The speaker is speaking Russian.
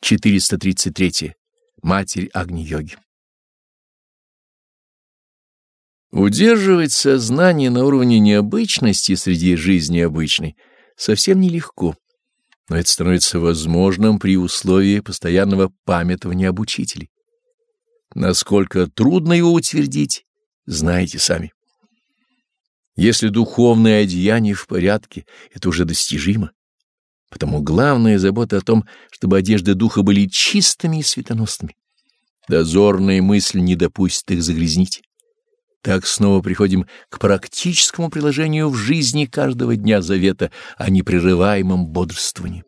433. Матерь Агни-йоги. Удерживать сознание на уровне необычности среди жизни обычной совсем нелегко, но это становится возможным при условии постоянного памятования об учителе. Насколько трудно его утвердить, знаете сами. Если духовное одеяние в порядке, это уже достижимо. Потому главная забота о том, чтобы одежды духа были чистыми и светоносными. Дозорная мысль не допустит их загрязнить. Так снова приходим к практическому приложению в жизни каждого дня завета о непрерываемом бодрствовании.